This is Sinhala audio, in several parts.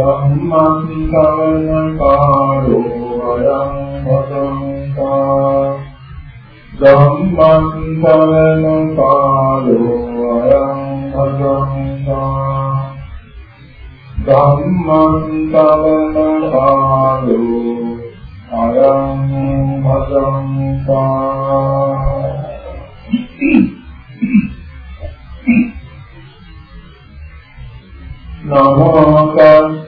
ධම්මං සවන කාලෝ අයං භදංකා ධම්මං සවන කාලෝ අයං භදංකා ධම්මං සවන කාලෝ අයං භදංකා නමෝ තස්ස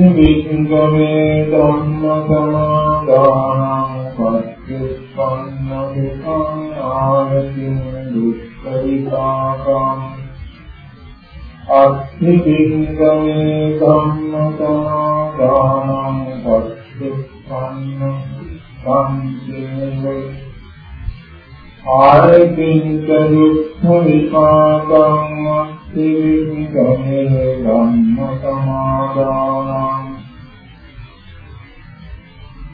අත්ථ විංගමේ ධම්ම සමාදානං පච්චුප්පන්න දුක්ඛං ආයතින් දුක්ඛිතාකං අත්ථ විංගමේ ධම්ම සමාදානං පච්චුප්පන්න සංසේව ආරකින් දුක්ඛ විපාකං අත්ථිවිගමේ ධම්ම සමාදානං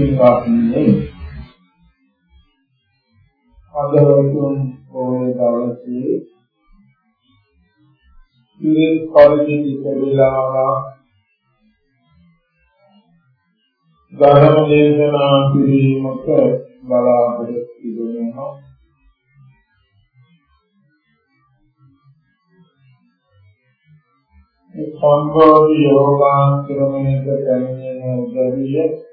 සවිපාකං දෙපාර්තමේන්තේ අදවතුන් පොයේ දවසේ ඉරින් පරිදි ඉතලාවා ධර්ම දේශනා කිරීමක බලාපොරොත්තු වෙනවා. මේ සම්බෝධි යෝගාන්තරමේක පැමිණෙන උදවිය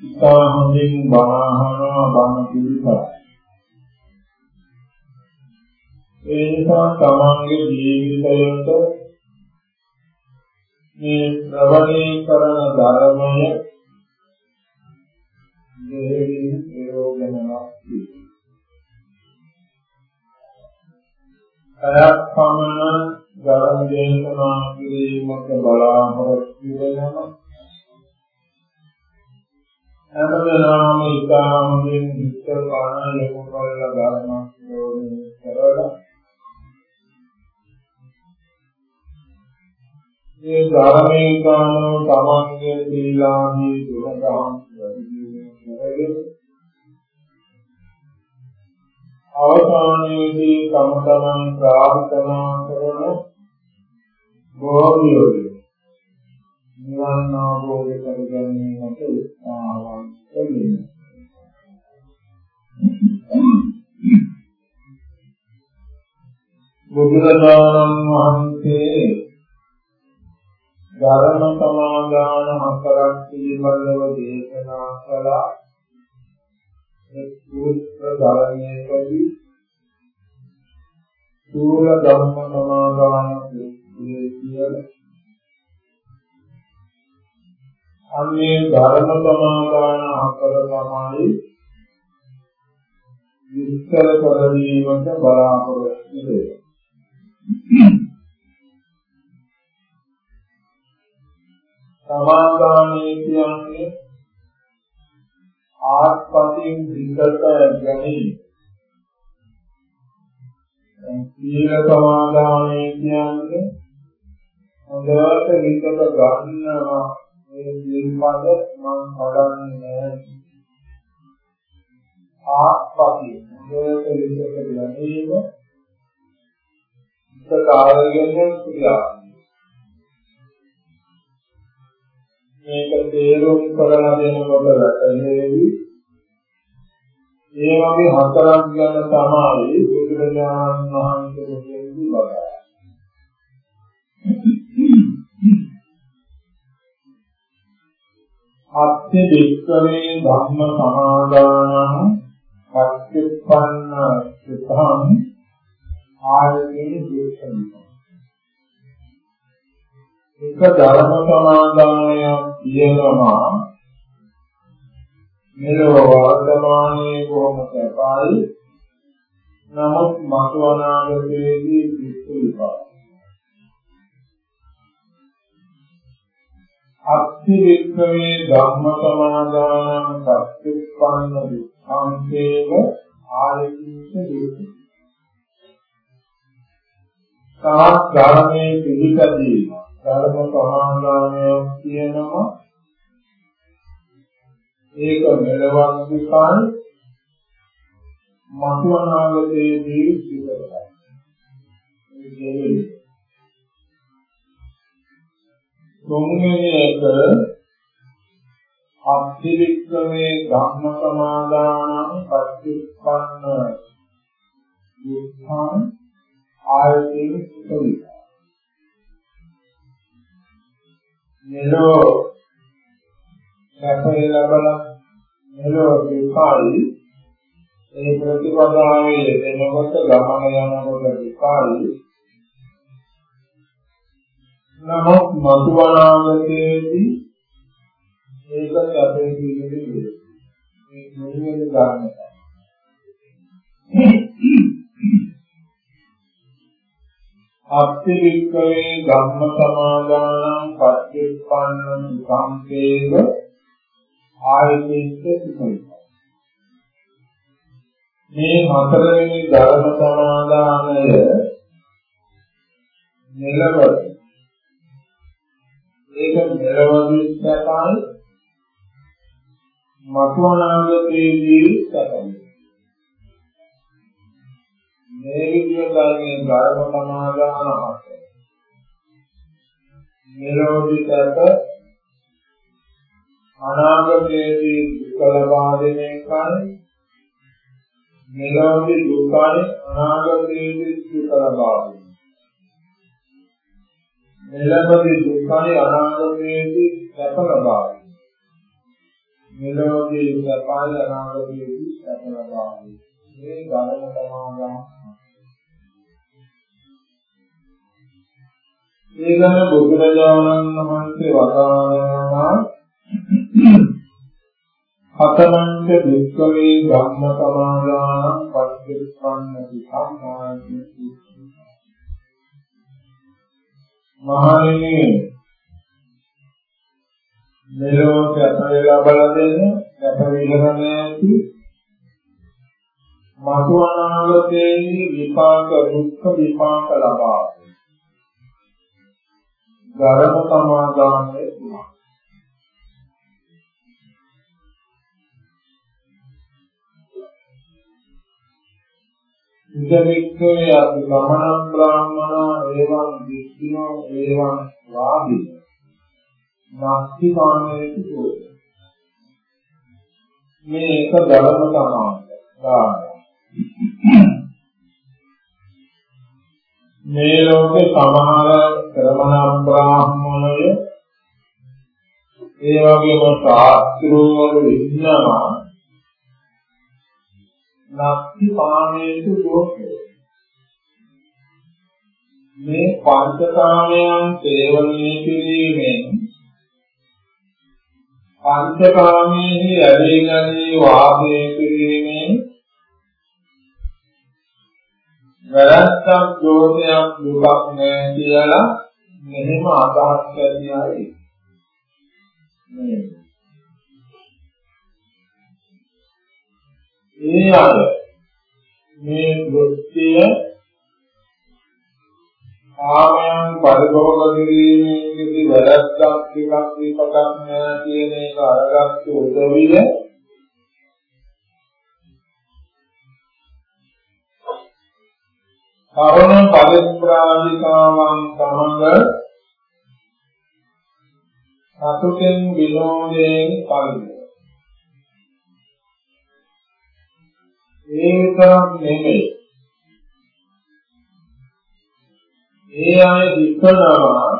ඉතා හොඳින් බණහනවා බණ පිළිපද ඒ නිසා තමන්ගේ ජීවිතයට මේ ශ්‍රවණය කරන ධර්මය දෙහිමින් ප්‍රයෝජනවත් අයත් පමණ ධර්ම දේශනා කිරීමක බලාපොරොත්තු වෙනවා. හැම වෙලාවම ඉතාමකින් විස්තර පාන යොමු කරලා ධර්ම ප්‍රයෝජන කරලා මේ ධර්මයේ කාණෝ තමන්ගේ දීලාමේ දුරදහම් වැඩි අවසානයේදී තම තමන් ප්‍රාර්ථනා කරන භෝගියෝයි නිවන් අවබෝධ කරගැනීමට උත්සාහවත් වෙන්නේ බුදුරජාණන් වහන්සේ ධර්ම සමාදාන හතරක් පිළිබඳව දේශනා කළා. ඒ සූත්‍ර ධර්මයේදී සූල ධම්ම සමාදාන කියන අන්නේ ධර්ම සමාදාන හතර තමයි විස්තර කරවීමට බලාපොරොත්තු වෙන්නේ සමාදානයේ කියන්නේ ආත්පතින් විගත ගැනීම. සීල සමාදානයේ කියන්නේ හොඳට විගත ගන්නවා මේ සිල්පද මම හදන්නේ නැහැ. ආත්පතින් හොඳට විගත ගැනීම විගත ආරගෙන ක්‍රියාව මේක තේරුම් කරලා දෙනකොට වැටහෙවි ඒ වගේ හතරක් ගැන තමයි බුදුරජාණන් වහන්සේ කියන්නේ වදාළා. අත්ථ දෙක්කවේ ධම්ම සමාදානං පච්චුප්පන්න සුතං ආයතේ දේශනා. එක ධර්ම සමාදානයක් කියනවා මෙලොව වර්තමානයේ කොහොම සැපයි නමුත් මතු අනාගතයේදී දුක් විපාක. අත්ති වික්‍රමේ ධම්ම සමාදානං සත්‍යපන්න දුක්ඛංකේව ආලකිත දුක්ඛ කාත් ධර්මයේ පිළිපැදීම. ධර්ම සමාදානයක් කියනවා. ඒක මෙලවන් විපාක මතු අනාගතයේදී සිදුවනවා. තුන්වෙනි එක අත්තිවික්‍රමේ ධම්ම සමාදානං පච්චුප්පන්න. දුක්ඛං ආයතේ සුඛවිතා මෙලෝ සැපේ ලබලා මෙලෝ විපාලි ඒ ප්‍රතිපදාවේ දෙනකොට ගමන යනකොට විපාලි නමුත් මතු අනාගතයේදී ඒක සැපේ පිළිදෙන්නේ මේ මොනියෙද ගන්න අත්තිවික්කවේ ධම්ම සමාදානං පච්චුප්පන්නං සම්පේව ආයතෙත් සුඛයි මේ හතරවෙනි ධර්ම සමාදානය මෙලව ඒක මෙලවදී සැපයි. මතු අනාගතයේදී සැපයි. මේ විදිහට මේ ධර්ම සමාදාන හතර මෙලවදී සැප අනාගතයේදී දුක ලබා දෙන එකයි මෙලොවේ දුකයි අනාගතයේ දුක ලබා මෙලොවේ දුකයි අනාගතයේ සැප ලබා මෙලොවේ සැපයි අනාගතයේ සැප ලබා මේ ධර්ම සමාගම. ඒ ගැන බුදුරජාණන් වහන්සේ වදාළා හතරංච වික්කවේ ධම්ම සමාදානං පච්චුප්පන්නති සම්මාදිට්ඨි මහණෙනි මෙලෝ කැපේ ලබලා දෙන කැප විහරණ ඇති මතු අනාගතයේ විපාක දුක්ඛ විපාක ලබා ගරම සමාදානයේ ඉදමික්කේ අපි ගමනං බ්‍රාහ්මනා ඒවං දික්ඛිනෝ ඒවං වාදී නාස්ති මානේති කෝ මේ එක ධර්ම තමයි මේ ලෝකේ සමහර ශ්‍රමණ බ්‍රාහ්මණය ඒ වගේම ශාස්ත්‍රවල ඉන්නවා. නක්ති පාණේසු දෝෂය මේ පංචකාමයන් සේවනය කිරීමෙන් පංචකාමයේ ඇදීගනී වාසය කිරීමෙන් වැරද්දක් දෝෂයක් දුකක් නෑ කියලා මෙහෙම අදහස් කරන්නේ මේ ඒ අය මේ වෘත්තිය ආමයන් පරිභෝග කිරීමේදී වැරද්දක් ටිකක් විපතක් නෑ කියන එක අරගත්තු උදවිය කරුණ පරිත්‍රාජිකාවන් සමග සතුටෙන් විනෝදයෙන් පරිදි ඒ විතරක් නෙමෙයි. ඒ අය විකනවා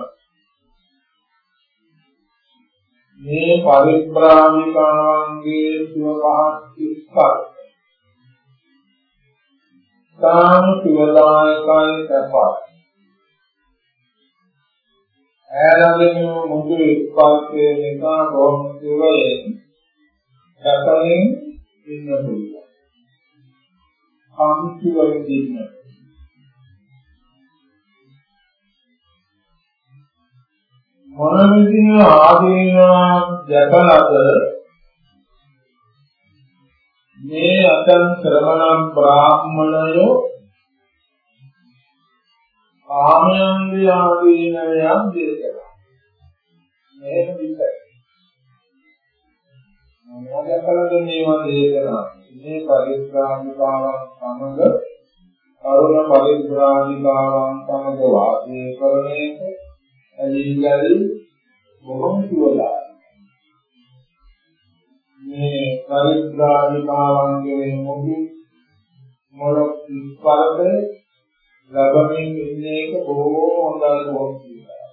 මේ පරිබ්‍රාමිකාවන්ගේ සුව පහත් ඉස්පත් තාම සුවදායකයි සපත්. ඈලගෙන මුදු ඉස්පත්යේ නිසා බොහොම සුවයෙන් සැපයෙන් ඉන්න පුළුවන්. සම්පූර්ණ දෙන්න. මොන විදිහ ආදීනවා දැකලාද මේ අතන් ශ්‍රමණ බ්‍රාහ්මණයෝ ආමයන්ගේ ආදීනවයන් දේශනා මේ විතරයි මොනවද දැකලාද මේවා දේශනා මේ පරිත්‍රාමිකාවන් සමග කරුණ පරිත්‍රාමිකාවන් සමග වාසය කරන එක ඇලිගලි බොහොම සුවදායි. මේ පරිත්‍රාණිකාවන්ගේ මොහු මොලොක් ඉස්පරද ලැබමින් ඉන්නේ එක බොහෝ හොඳයි බොහොම කියලා.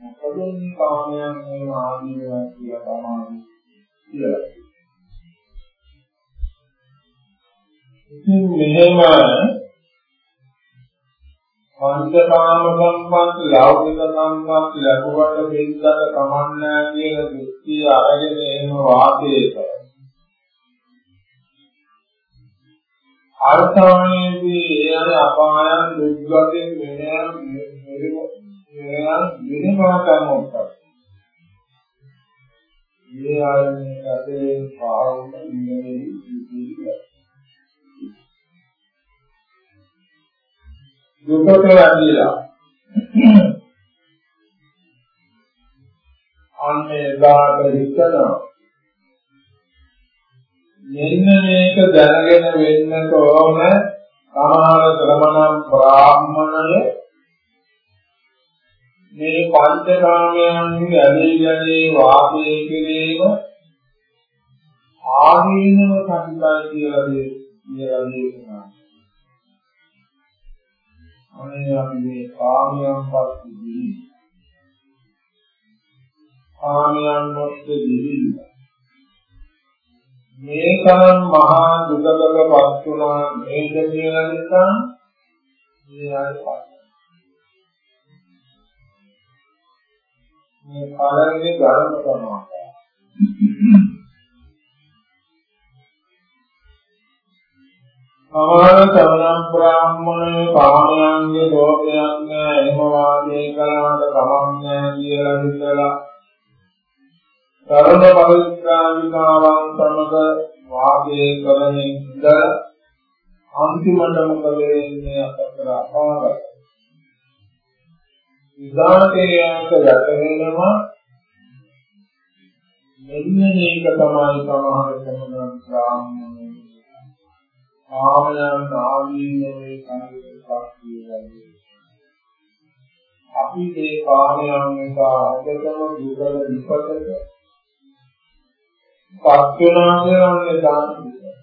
මොකද කාමයන් මේ ආදීනවා කියලා තමයි කියලා. ඉතින් මෙහෙම පංචකාම සම්පත් ලෞකික සම්පත් ලැබුවට බෙන්දට කමන්නේ කියන දෘෂ්ටිය අරගෙන එහෙම වාසය කරනවා. අර්ථාණයේදී ඒ අය අපායන් දුක්ගතින් මෙහෙයන් මෙහෙයන් මෙහෙමා කරනවා. මේ ආයතනයේ ඇතේ පාවුන ඉන්නේ ඉතිරි දුකට වැටිලා අන්නේ දාට හිතනවා. මෙන්න මේක දැනගෙන වෙන්න කොහොම සමහර ශ්‍රමණ බ්‍රාහ්මණය මේ පංචකාමයන්ගේ ඇලී ගැලී වාසය කිරීම ආදීනව සංකල්ප කියලා කියලා දේශනා අනේ අපි මේ කාමයන් පස්සේ කාමයන් මොත්තේ දිවිලා මේ තරම් මහා දුකකටපත් වුණා මේක කියලා නිසා මේ ආයපත් මේ කාලයේ ධර්ම කරනවා සමාන සමන බ්‍රාහ්මණ කාමයන්ගේ දෝෂයන් නෑ එහෙම වාදේ කළාට කමක් නෑ කියලා හිතලා කර්ම පරිත්‍රාණිකාවන් සමග වාදේ කරමින් ඉඳ අන්තිමට මොකද වෙන්නේ අපතර අපාරයි විදාතේයන්ට යටවෙනවා මෙන්න මේක තමයි සමහර සමන බ්‍රාහ්මණ කාමයන් ආදීනවේ සංකල්පයක් කියන්නේ. අපි මේ කාමයන් නිසා අදටම දුකල විපතක පත් වෙනවා කියන්නේ දාන්නේ.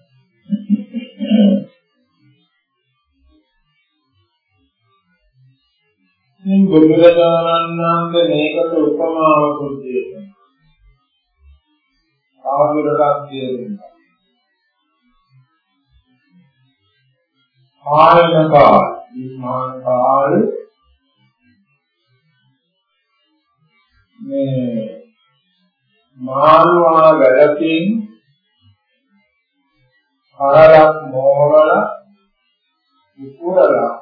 මේ බුදුරජාණන් වහන්සේ මේකට උපමාවක් දෙන්නේ. ආවුරක් කියනවා. ආයන කාල විමාන කාල මේ මානුවා වැඩකින් හරයක් මෝරල උකුරලා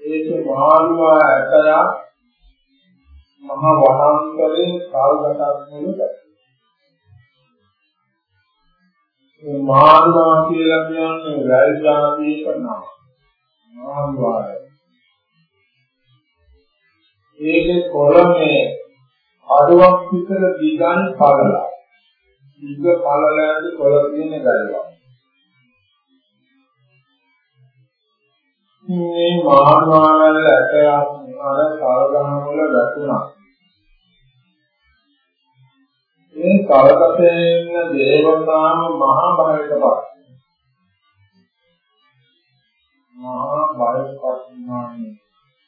ඒක මානුවා ඇටලා මහ වනාන්තරේ කාල්ගතක් නෙවෙයි මේ මානවා කියලා කියන්නේ වැල් જાතියක නම. මානවාය. ඒකේ කොළමේ අඩුවක් විතර දිගන් පළලා. දිග පළලෑදී කොළ තියෙන ගලවා. මේ මානවාවල ඇටයක් අර කල්ගහන වල වැටුණා. මේ කල්කතේ ඉන්න දේවතාම මහා භාවිතපත්. මහා භාවිතපත් වුණානේ.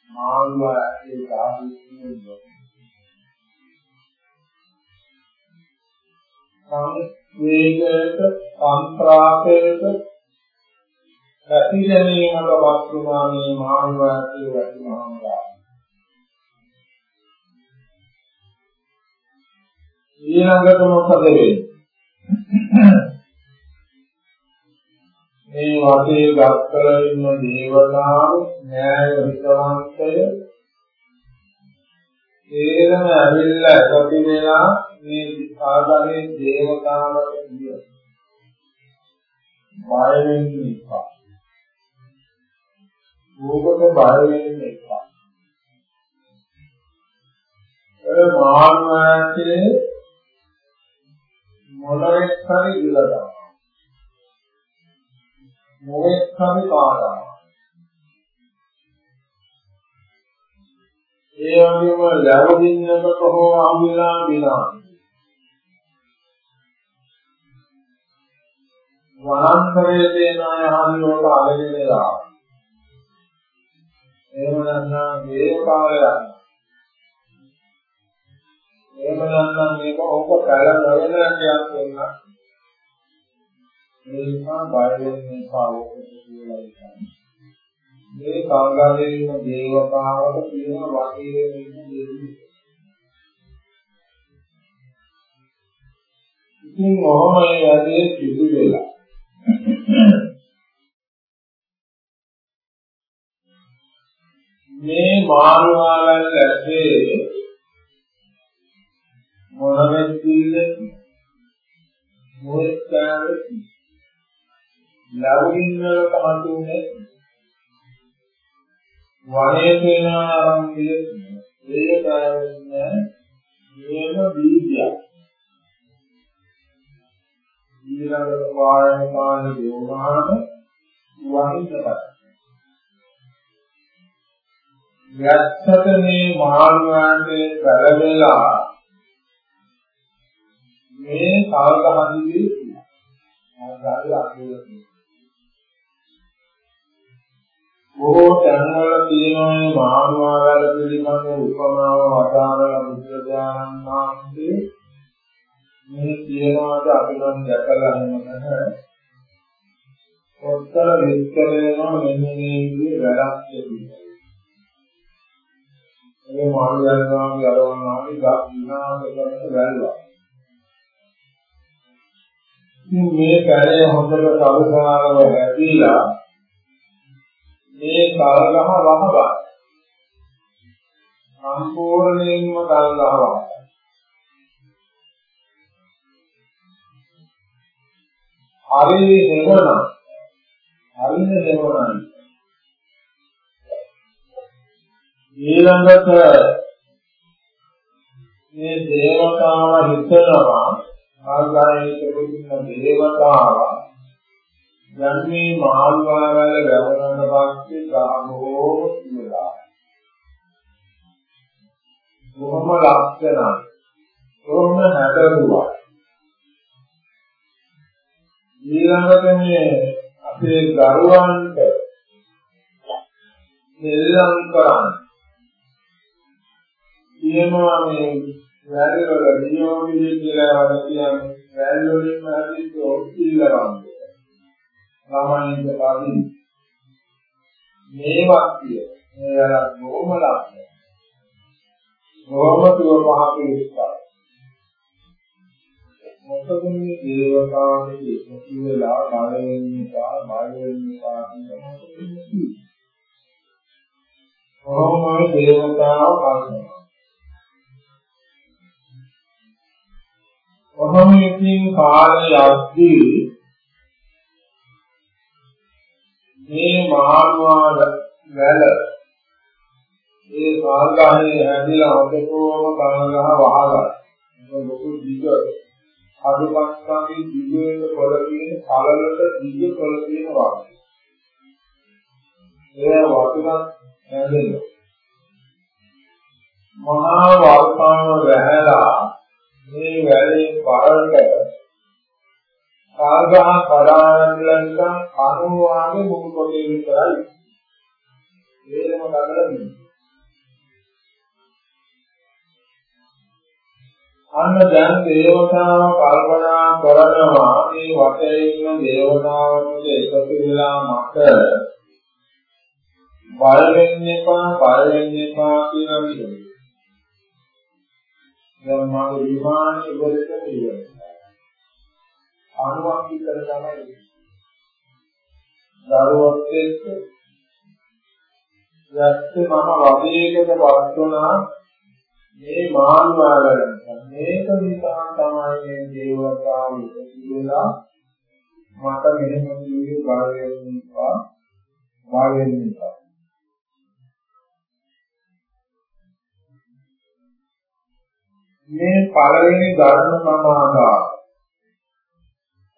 මාළුව ඒ සාහිත්‍යයේ සංවේගයට සංත්‍රාපයට පැතිරෙනීමක වස්තුමා මේ මානවයාගේ වැටුනහමලා ඊළඟට මොකද වෙන්නේ මේ වටේ ගස්කල ඉන්න දේවතාවු න්‍යාය හිතවන්තය ඒරම ඇවිල්ලා එකතු වෙලා මේ සාධාරණ දේවතාවට කිය. බය වෙන්න එපා. ඕකට බය වෙන්න එපා. ඒ මානවයේ මොනෙක් හරි ඉලදා. මොනෙක් හරි කාටා. ඒ වගේම ලැබෙන්නකට හෝ ආවිලා විනා වනාන්තරයේ තියෙන අය හරියට අරගෙන ඉලා. එහෙම නැත්නම් මේ කාලයක්. එහෙම නැත්නම් මේක ඕක කල නොවන දෙයක් වෙන්න. මේ නිසා බය වෙන්නේ පාවොත් කියලා ඉතින්. මේ සංගාමයේ ඉන්න දේවතාවට කියන වගේ ඉන්න දෙවි. ඉතින් ඔහොම ඒ ඇදී සිදු වෙලා මේ මානවාලන් ඇත්තේ මොනවද මොහොත්කාර ලෞකිකව කමතුනේ වනේ වෙන ආරම්භය ඒකයන් නියම බීජයක් ඊළඟට වායන කාණ යෝගාන වහිතපත්. යත්තක මේ මානුවාන්ගේ කලබලා මේ කාලගහදී ආගාරය අකුලයි බොහෝ තැන්වල තියෙන මානුවාවල පිළිබඳ උපමාව වදාරන බුදුරජාණන් වහන්සේ මේ කියනවාද අපි නම් දැකලා නැහැ. ඔත්තර විස්තර වෙනවා මෙන්න මේ විදිහේ වැඩක් කියලා. මේ මාළියාගේ අරවන්නාගේ ගස් විනාශ කරන වැල්වා. මේ කැලේ හොඳට සබසාරව හැදීලා මේ කල්ගහ වහගන්න. සම්පූර්ණයෙන්ම කල්ගහ වහගන්න. හරි හෙවණ හරින හෙවණයි ඊළඟට මේ දේවතාව හිතනවා ආගායක පුදුම දේවතාව යන්නේ මාල්වාවල වැවරන පස්සේ ගාමෝ කියලා කොහොම ලක්ෂණ කොහොම හැදරුවා ඊළඟට මේ අපේ දරුවන්ට දෙල්ලම් කරන්න. කියනවා මේ වැල් වල නියෝගී කියලා වල කියන්නේ වැල් වලින් හදිස්සිය ඔක්කිල්ලවන්න. සාමාන්‍යයෙන් පාදින් මේ වාක්‍ය මේ අර ගෝමලක්. ගෝමතුව පහ පිළිස්සා. මොකද මේ දේවතාවගේ එකතු වෙලා බය වෙන නිසා බය වෙන නිසා කියන්නේ කොහොමද දේවතාව කරන්නේ කොහොම ඉතින් කාලය යද්දී මේ මානවාද වැල ඒ කාර්යය හැදිලා ඔතකෝම කනගහ වහලා ලොකු දිග අදුපස්සාවේ දිගේක කොළ තියෙන කලලට දිග කොළ තියෙන වාක්‍ය. ඒ වතුරක් හැදෙනවා. මහා වල්පාව වැහැලා මේ වැලේ පරකට කාගහ කඩානන්ලන්කම් අනුවාගේ මුළු පොතේ විතරයි. වේදම කඩලා දෙන්නේ. අන්න දැන් දේවතාව කල්පනා කරනවා මේ වටේ ඉන්න දේවතාවන්ට එකතු වෙලා මට බල වෙන්න එපා බල වෙන්න එපා කියන විදිහ. දැන් මගේ විමානයේ ඉවරට තියෙනවා. අනුවක් විතර තමයි. දරුවක් එක්ක යැත්තේ මම වදයකට වත් වුණා මේ මානවාලන මේක නිසා තමයි මේ දේවතාවු කියලා මට මෙහෙම කිව්වේ බලයෙන් නිසා බලයෙන් නිසා මේ පළවෙනි ධර්ම සමාදාය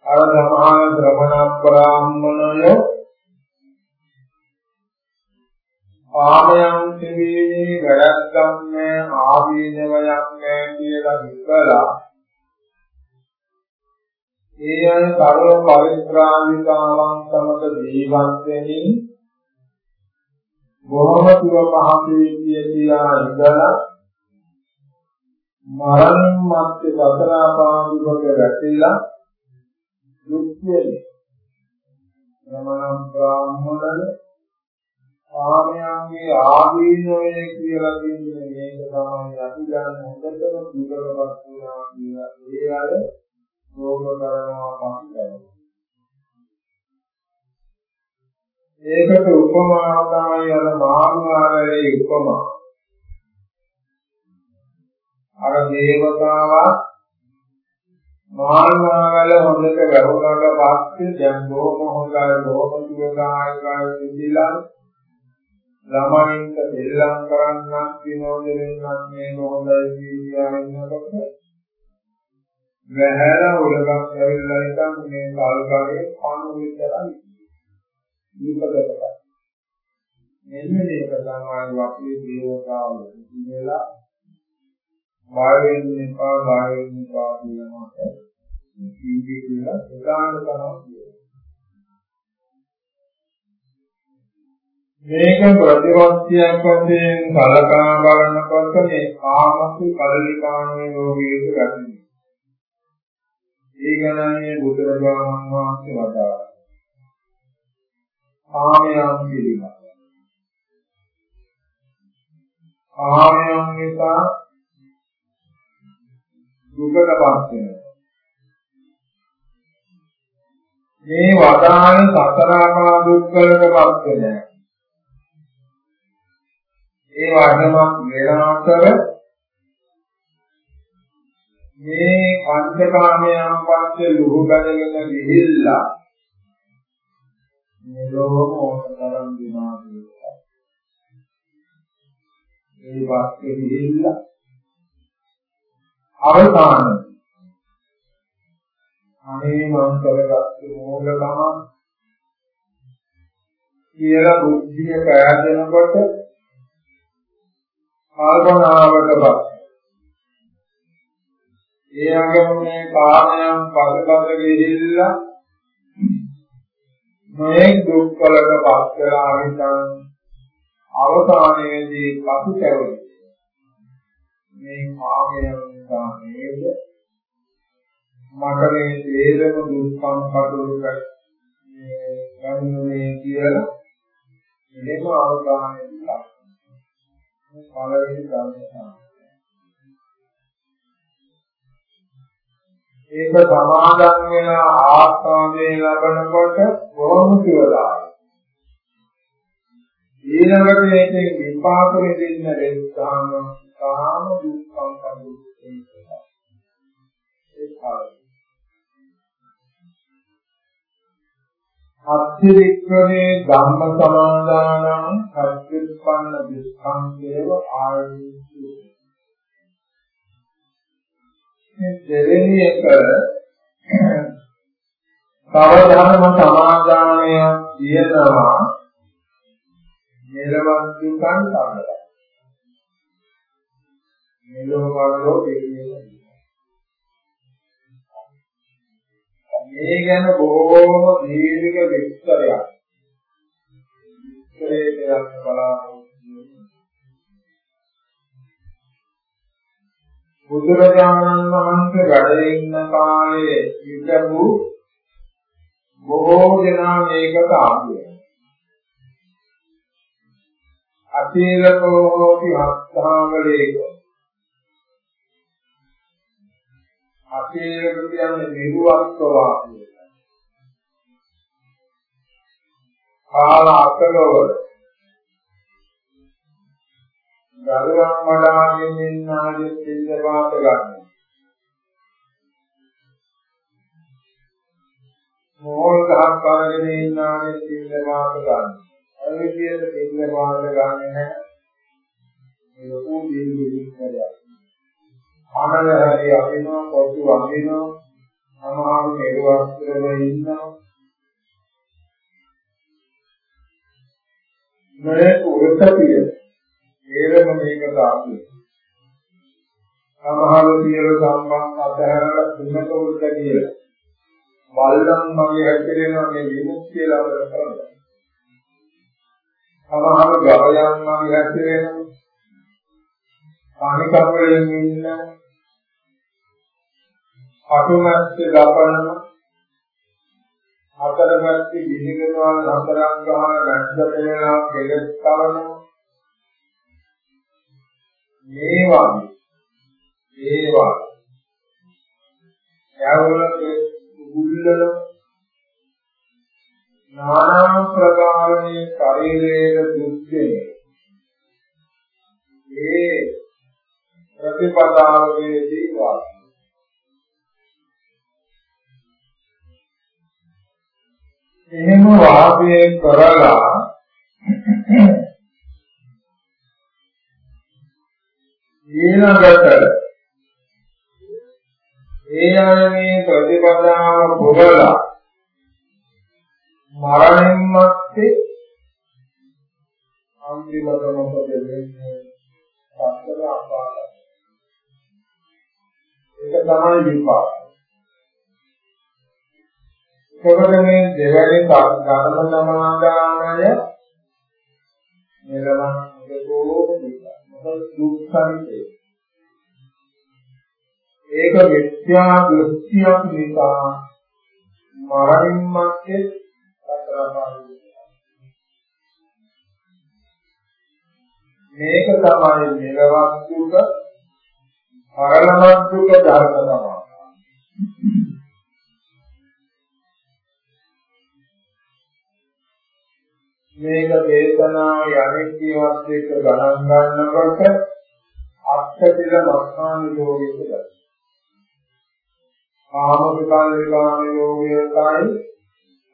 අර සමාන ශ්‍රමණ බ්‍රාහ්මණය ආමයන් තෙවීනේ වැඩක් ගන්න ආදීනවයක් නැහැ කියලා හිතලා ඒ අය සරල පරිත්‍රාමිකාවන් සමග ජීවත් වෙමින් බොහොම තුර පහසේ කියලා ඉඳලා මරණින් මත්තේ සතර පාදුක වැටිලා දුක් වෙන්නේ. ශ්‍රමණ බ්‍රාහ්මණය කාමයන්ගේ ආදීනවය කියලා කියන්නේ මේක තමයි අපි ගන්න හොඳටම දුකලපත් වෙනවා කියලා ඒ අය රෝග කරනවා පස්සේ ඒකට උපමාව තමයි අර මානුආරයේ උපමා අර දේවතාවා මානුආවල හොඳට වැහුණාට පස්සේ දැන් බොහොම හොඳයි බොහොම සුවදායකයි කියලා ළමයින්ට දෙල්ලම් කරන්නත් විනෝද වෙන්නත් මේ හොඳයි කියලා ඉන්නකොට වැහැර උලගක් ඇවිල්ලා ඉතින් මේ කල්කාරේ කණු විතරයි. දීපකට මෙන්න මේක තමයි අපේ දේවතාවු කියලා වායයෙන් එපා වායයෙන් එපා කියනකොට කීකේ කියලා ප්‍රධාන තමයි මේක ප්‍රතිවස්තියක් වශයෙන් කලකා බලනකොට මේ කාමසු කලලිකාණේ යෝගීට ගැටෙනවා. ඒ ගැනනේ බුදුරජාණන් වහන්සේ වදාළා. කාමයන් පිළිබඳ. කාමයන් නිසා දුකටපත් වෙනවා. මේ වදාන සතරාමා දුක්වලටපත් වෙනවා. ඒ වගේම වේලාකර මේ පංචකාමයන් පස්සේ ලුහු බැඳගෙන ගිහිල්ලා මේ ලෝකම ඕනතරම් දිනාදුවා ඒ වාක්‍යෙ ගිහිල්ලා අවසාන අනේ මං කරගත්තු මූලකම කියලා බුද්ධිය පෑදෙනකොට කල්පනාවටපත් ඒ වගේම මේ කාමයන් පසුපස ගිහිල්ලා මේ දුක් වලටපත් වෙලා හිටන් අවසානයේදී පසුතැවෙන මේ කාමයන් නිසා නේද මට මේ තේරම දුක්ඛම් කටුරුක මේ ගන්නේ කියලා මෙලෙම අවසානයේදී පළවෙනි ධර්මතාවය. ඒක සමාදන් වෙන ආස්වාදයේ ලබනකොට බොහොම සිවදායි. ඊළඟට මේකේ විපාක දෙන්න දෙස්සාම කාම දුක්ඛං කඳුත්තේ ඒ කාර්යය. අත්තිරික්කනේ ධම්ම සමාදානං සත්‍යුත්පන්න විස්කම්කේව ආයුෂ්‍ය මේ දෙවෙනි එක තව ධර්ම සමාදානය කියනවා නිර්වන්තුකන් තමයි මෙලොව වලෝ දෙවියෝ මේ ගැන බොහෝම දීර්ඝ විස්තරයක් විස්තරේ දෙයක් බලාපොරොත්තු බුදුරජාණන් වහන්සේ වැඩ ඉන්න කාලයේ හිටපු බොහෝ දෙනා මේකට ආදිය. අතීලකෝ හෝති හත්තාවලේක. අතීලක කියන්නේ නිරුවත්ව වාක්‍යය. කාල අකලවල දරුවන් වඩාගෙන ඉන්නාගේ පිළිදවාත ගන්න. මෝල් ගහක් අරගෙන ඉන්නාගේ පිළිදවාත ගන්න. අර විදියට පිළිදවාත ගන්න නැහැ. මේ ලොකු දෙවියන් කරලා. ආනල හරි අදිනවා පොතු වදිනවා සමහර මෙරුවස්තරව ඉන්නවා මේ උරතතිය හේරම මේකට ආපු. සමහර සියලු සම්බන්ධ අතහැරලා තුනක උරුත කියලා. බල්ලන් මගේ හැදෙනවා මේ විමුක්තිය ලබන කරලා. සමහර ගවයන් මගේ හැදෙනවා. පානිකප්පලෙන් ඉන්න අතුමැස්සේ ලබන හතරපැත්තේ ගිහිගෙනවා හතරක් ගහන වැද්ද පෙරලා කෙලස් කරනවා මේ වගේ ඒවා යවුලක උගුල්ලල නානා ප්‍රකාරයේ ශරීරයේ දුක්ඛේ. ඒ ප්‍රතිපදාවේදී වාසය. එහෙම වාසය කරලා ඊළඟට ඒ අයගේ ප්‍රතිපදාව පුරලා මරණින් මත්තේ අන්තිමට මොකද වෙන්නේ? සතර අපාය. ඒක තමයි විපාක. එතකොට මේ දෙවැනි ධර්ම සමාදානය මෙලවන් දෙකෝ දුක්ඛන්තේ. ඒක මිත්‍යා දෘෂ්ටියක් නිසා මරණින් මත්තේ සතරපාරි මේක තමයි මෙලවක් දුක පරලමත් දුක ධර්ම තමයි. මේක දේශනාවේ අනිත්‍යවත් එක්ක ගණන් ගන්නකොට අත්තිල මස්හාන යෝගයට ගන්න. කාමවිකාර යෝගයයි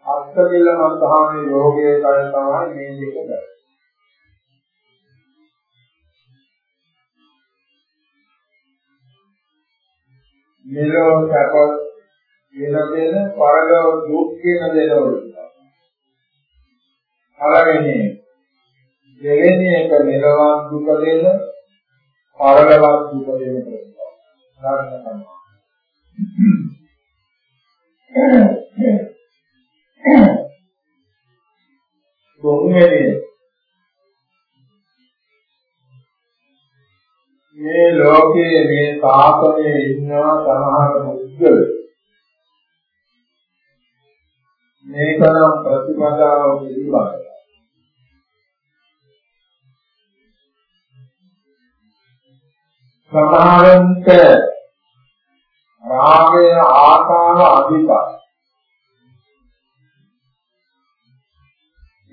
අත්තිල මස්හාන යෝගයයි තමයි මේ දෙක ගන්න. මෙලොව සැප වෙන දෙන පරලොව දුක් කියන දෙනවලු. පළවෙනි දෙවෙනි එක නිර්වාණ දුක දෙන පරලවත් දුක දෙන ධර්ම තමයි. බොහෝමනේ මේ ලෝකයේ මේ තාපනයේ ඉන්නවා සමහර මුද්දල මේකනම් ප්‍රතිපදාව පිළිබඳ සමහරන්ට රාගය ආකාර අධිකයි.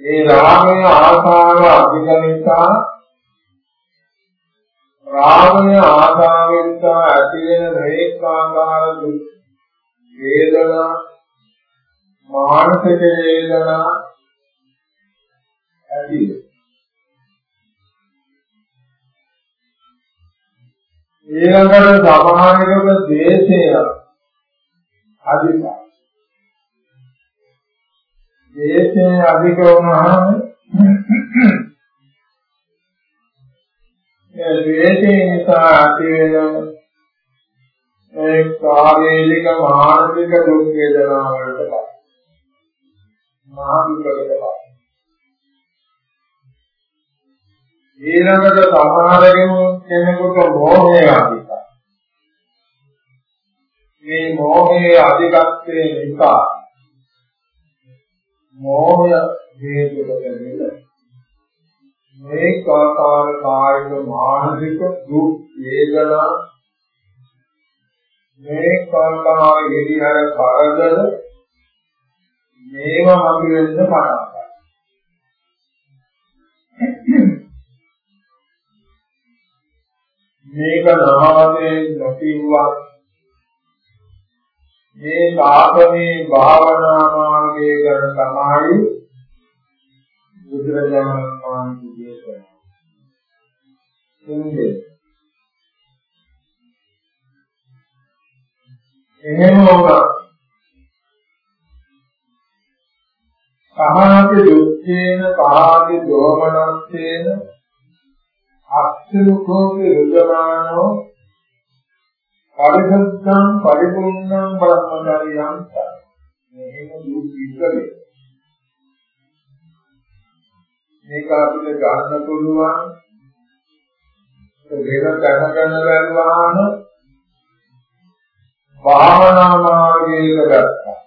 ඒ රාගය ආකාර අධික නිසා රාගය ආකාරයෙන් තමයි ඇති වෙන මේකාකාර දුක් වේදනා මානසික වේදනා ඇති වෙනවා. ඊළඟට සමාහිකව දේශය අධිකයි. දේශය අධික වුණාම ඒ ද්වේෂය නිසා ඇති වෙන ඒ ශාරීරික මානසික දුක් වේදනා වලට මහා දුකකටපත් ඊළඟට සමහරගෙන කෙනෙකුට මෝහය අධිකයි. මේ මෝහයේ අධිකත්වයේ නිසා මෝහය හේතු කොටගෙන මේ කාකාර කායික මානසික දුක් වේදනා මේ කාකාර යෙදිහර කරදර මේව අපි වෙන්න පටන් මේක නමවතේ නොකියුවත් මේ සාපමේ භාවනා මාර්ගය ගැන තමයි බුදුරජාණන් වහන්සේ දේශනා කළේ. එහෙම වුණා. සමාධි දුක්ඛේන පහාති දෝමනස්සේන අක්ෂරකෝපි රුදමානෝ පරිසද්ධං පරිපූර්ණං බ්‍රහ්මචර්යං මේක දුක් විතරේ මේක අපිට ගන්න පුළුවන්. වෙන තැනකන බැලුවාම භාවනා මාර්ගයක ගත්තා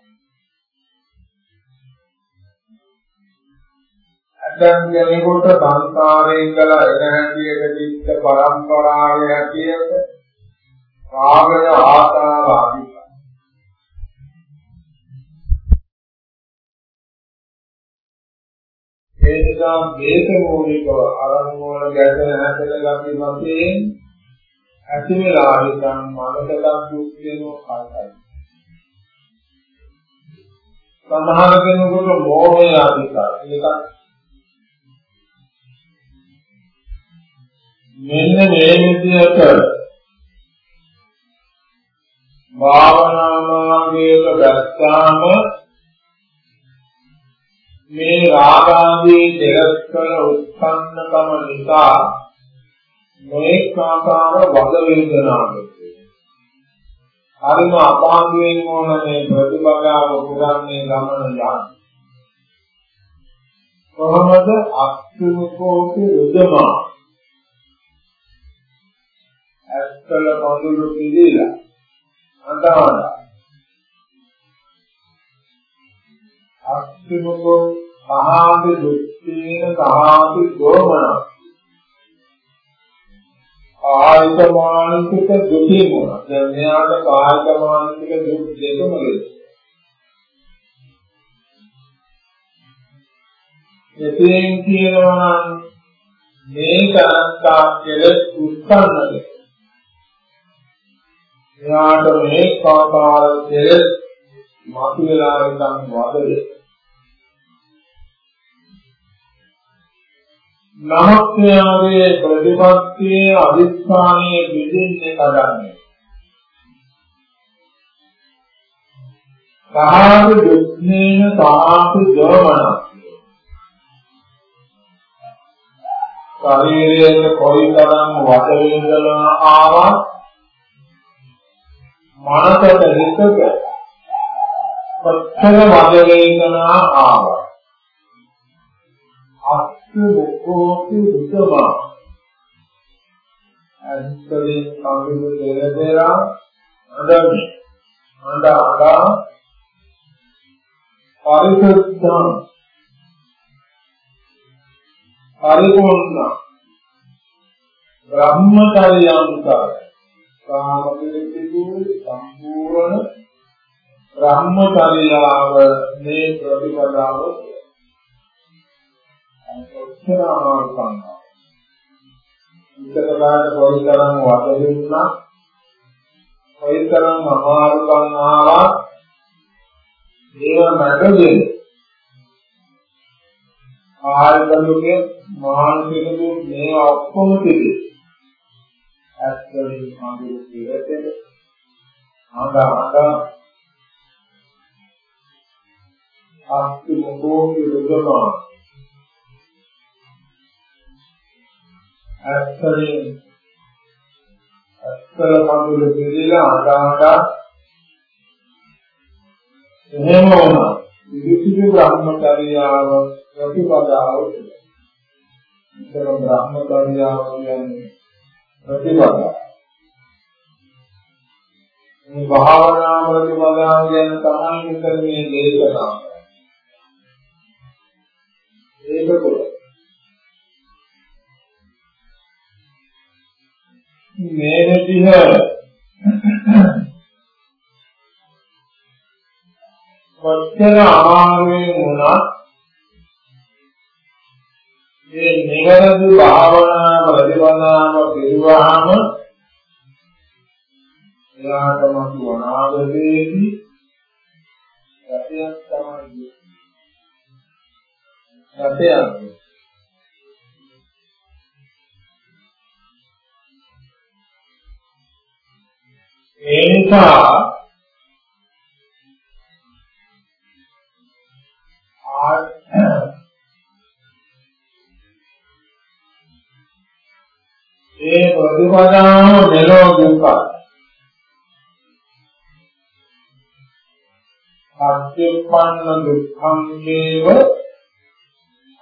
දැන් කෙනෙකුට සංස්කාරයෙන් කළ එන හැටියට චිත්ත පරම්පරාවේ හැටියට රාගය ආසාව අධික ඒ නිසා මේක මූලිකව අරමුණ ගැටෙන හැටල ගති මතයෙන් ඇති වෙලා හිතන් මනසට දුක් වෙනවා කල්පයි. සමහර කෙනෙකුට මෝහය අධිකයි. ඒකත් මෙන්න මේ විදිහට භාවනා මාර්ගයට දැක්කාම මේ රාගාදී දෙලස් කළ උත්පන්නකම නිසා මේක ආකාර වද වේදනාවක් හරිම අපාංගයෙන් මොන මේ ප්‍රතිපදාව පුරන්නේ ගමන යන කොහොමද? අක්ෂුකෝටි රුදමා ඇස්කල පඳුරු පිළිලා අඬවලා අක්ෂිමකෝ සහාති දුක්ඛේන සහාති දෝමන කායික මානසික දුකේ මොන? දැන් මෙයාට කායික මානසික දුක් දෙකම එතෙන් කියනවා නම් මේ කරත්තා කෙලෙස් උත්පන්නද එයාට මේ කාකාර කෙලෙස් මතුවලා ඉඳන් වදේ නමස්යාවේ ප්‍රතිපත්තියේ අදිස්ථානයේ විදින්නේ කඩන්නේ. සහාද දුක්ඛේන සාපි දෝමන. ශරීරයේ කොයිතරම් වදවේදනා ආවත් මනසට හිතක කොච්චර වදවේදනා ආවත් ලෝකෝපි විසම අන්තරින් කඳුළු දෙරදෙරා අඬමි අඬ අඬා පරිසුද්ධං. පරිපූර්ණ. බ්‍රහ්මචර්යංකර සාමපිරිසිදු සම්පූර්ණ බ්‍රහ්මචර්යාව මේ ප්‍රතිපදාව කොච්චර අමාරු කරනවා. ඉතකලාට කොයිතරම් වදෙන්නා කොයිතරම් අමාරු කරනවා ඒව මැදදී ආයතනයේ මානසික දුක් මේ ඔක්කොම තිබේ. ඇත්තටම මාගේ ජීවිතේ ආදා ආදා අස්ති මොකෝ විරුද්ධමා ඇත්තටම කල කඳුළු පිළිලා අඬා එහෙම වුණා. විදුසුදු බ්‍රහ්මචර්යාව ප්‍රතිපදාව ඉතල බ්‍රහ්මචර්යාව කියන්නේ ප්‍රතිපදාව. මේ භාවනා ප්‍රතිපදාව ගැන තමයි මෙතන මේ දේශනා. ඒක පොළ. මේ විදිහ කොච්චර අමාරුවෙන් වුණත් මේ නිවැරදි භාවනා ප්‍රතිපදාව පිළිවහම එයාට මතු අනාගතයේදී සත්‍යයක් තමයි. සත්‍යයක් ඒ නිසා ඒ ප්‍රතිපදාව මෙලෝ දුක්ඛ. සත්‍යපන්න දුක්ඛං වේව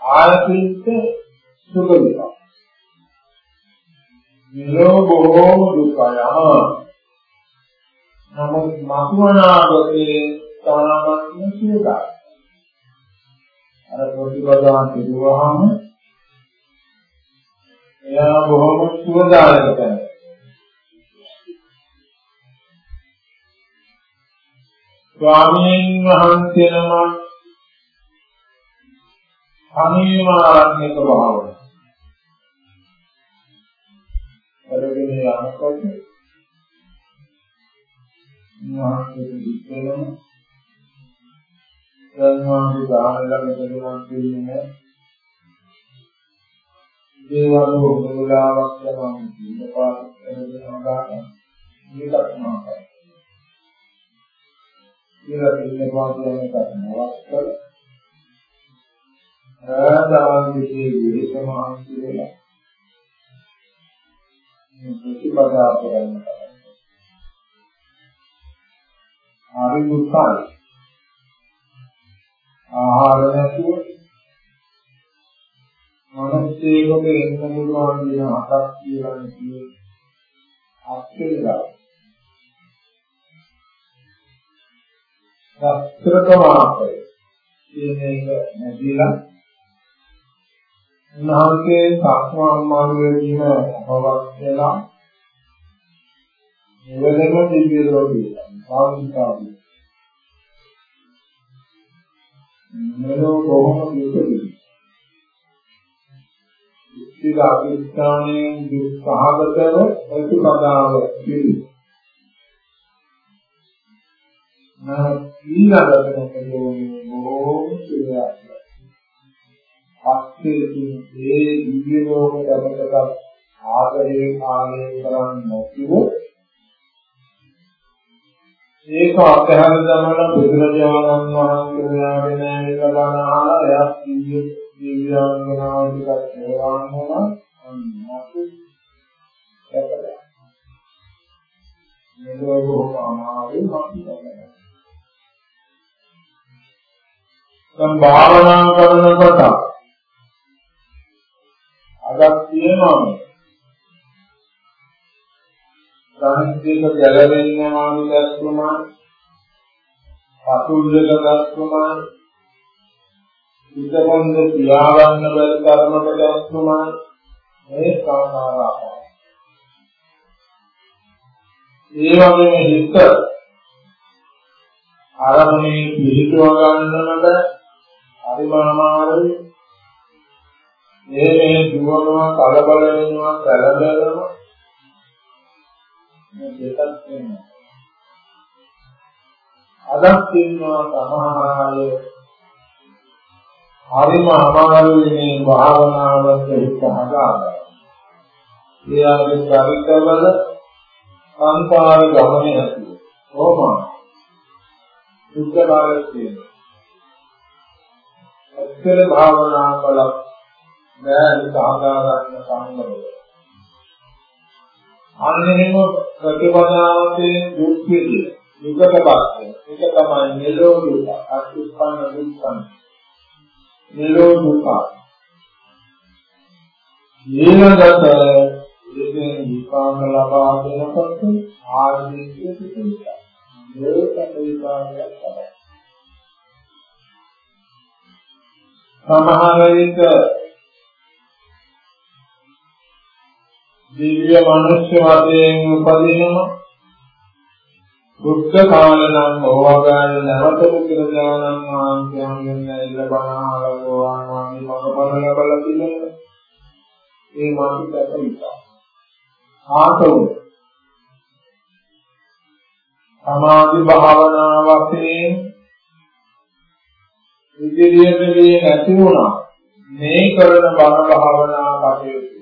ආයතිත සුඛ දුක්ඛ. මෙලෝ බොහෝම දුක්ඛය. නමුත් මතුවනාගතේ තානමත්ම සියදා. අර ප්‍රතිපදාව පිළිවහම එයා බොහොම සුවදායක කෙනෙක්. ස්වාමීන් වහන්සේ නම අනිමාරණ්‍යක භාවය. කරගෙන යනකොට මහත්කම ඉස්සෙල්ලම දැන් වාගේ දාන ළඟ දෙනුම් කියන්නේ දේවල් හොබලාවක් කරනවා ඉන්නපාත කරනවා ගන්න මේකත් තමයි. කියලා ඉන්නපාත යන එකක් නවත්තල ආදාවිතේ විසමහන් කියලා මේ ප්‍රතිපදා කරන්නේ. හරි දුක්ඛයි. ආහාර නැතුව මනසේකම එන්න පුළුවන් කියන අටක් කියලා නෙකිය. අත්දැකලා. සත්‍යකමාපය කියන එක නැතිලා උන්වහන්සේ සක්මන් මාර්ගයේදීම අපවත් වෙලා නිවැරදිව දිව්‍ය ලෝකේ සාමිකාවි මෙලෝ කොහොමද ඉතිරි සිත අධිෂ්ඨානයෙන් දුක්ඛාගතව ප්‍රතිපදාව පිළි. මම ඊළඟට කියන්නේ බොහෝම සියයක්. පස්සේ මේ දිව්‍ය ලෝකයකට ආදරේ කාලේ කරන්නේ නැතිව ඒක අත්හැර දමන බුදුරජාණන් වහන්සේලාගෙන ඇවිල්ලා බණ අහලා එයා දිව්‍යාංගනාව ටිකක් සේවාන් වුණා අන්නතු දැකලා මෙලොව බොහොම අමාරුයි මම දැන් භාවනා කරනකොට අදක් තියෙනවා සංස්කෘතික ගැලවෙන්නවා මිදස්සුමා පතුල්ලක දස්සුමා හිතකොන්ද තියාගන්න බැරි තරමට දැක්ුමා මේ සංඛාරා. ඒ වගේම හිත ආරම්භයේ පිළිතුව ගන්නනද පරිමාමාරයි මේ මේ දුවනවා කලබල වෙනවා කලබලනවා මේ දෙකක් වෙනවා. අදක් ඉන්නවා සමහර අය හරිම අමාරුයි මේ භාවනාවට හිත හදාගන්න. එයාගේ චරිතවල සංකාර ගමනේ ඇති. කොහොමද? සුද්ධ කාලයේ තියෙනවා. අත්කල භාවනා කළා බෑ හිත හදාගන්න සංවරය. අන්නෙම ප්‍රතිපදාවතේ දුක් විදිය දුකටපත් ඒක තමයි නිරෝධය අත්‍යස්පන්න දුක්ඛං නිරෝධුපා ඊළඟට ඉතින් විපාක ලබා දෙනකොට ආර්ධික පිටුපත මේකට විපාකයක් තමයි. සමහර විට දිව්‍ය මනුෂ්‍ය වශයෙන් උපදිනවා. බුද්ධ කාලනම් ඕවාගාන නැවත බුදුරජාණන් වහන්සේගෙන් ඇවිල්ලා බණ අහලා වහන්සේ මඟපල ලැබලා තිබෙනවා. ඒ මානසික අසමිතා. ආතෝ සමාධි භාවනා වශයෙන් ඉදිරියට මේ නැති වුණා. මේ කරන බණ භාවනා කටයුතු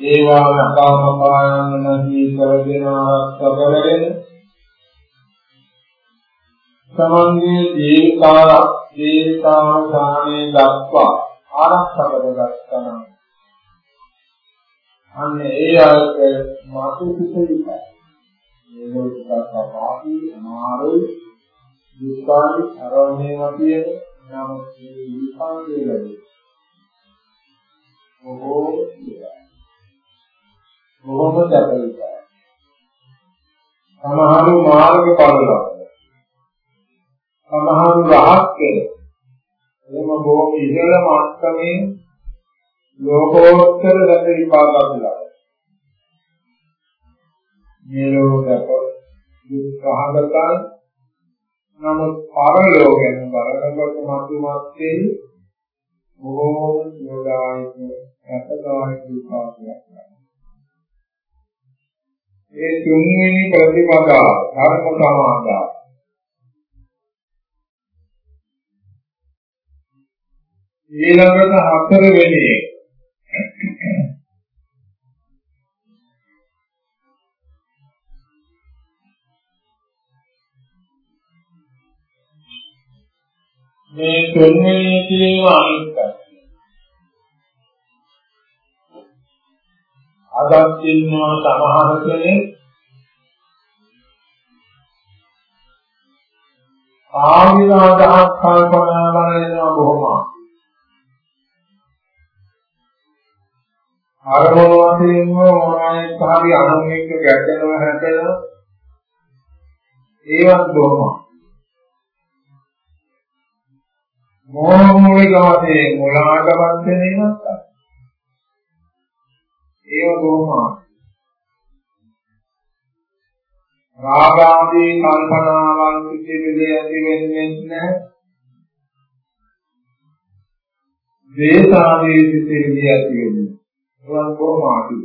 ඒවා නකාමපායන් නැති කරගෙන ආරක්ෂකරගෙන තමන්ගේ ජීවිතා ජීවිතාවසානයේ දක්වා ආරක්ෂා කරගත්තා අන්න ඒ අයට මාතු පිටිපයි මේ ලෝකයක් අපාපි අමාරුයි දුක්ඛානි අරෝණේ වතියේ නම් මේ විපාකේ ලැබේ. ඔහොම කියලා. බොහොම සැපයි. සමහරු මාර්ග ඵලලා. සමහරු රහත් වෙන. එහෙම බොහොම ඉහළ මට්ටමේ ලෝකෝත්තර දස විපාක අපිලා. මේ ලෝකක දුක්ඛහගතන් නමුත් පරලෝකයෙන් බලනකොට මතුමත්යේ බොහෝම යෝගායක සැපදායක විපාකයක්. ඒ තුන්වෙනි ප්‍රතිපදා ධර්ම සමාදා ඊළඟට හතරවෙනි මේ තුන්වෙනි කියන අනිත් අදත් ඉන්නවා සමහර කෙනෙක්. ආවිනාදහක් කල්පනා කරනවා බොහොම. අරමුණු වශයෙන් මොනවායි පහරි අනුමික ගැටෙනවා හැදෙනවා ඒවත් බොහොම. මොන මූලික වශයෙන් මුලාටපත් වෙන එකක් ඒව බොහොම රාගාදී කල්පනාවන් පිටිවිලේ ඇති වෙන්නේ නැහැ. දේශාදී පිටිවිලේ ඇති වෙන්නේ. ඒවා බොහොම ආදිද.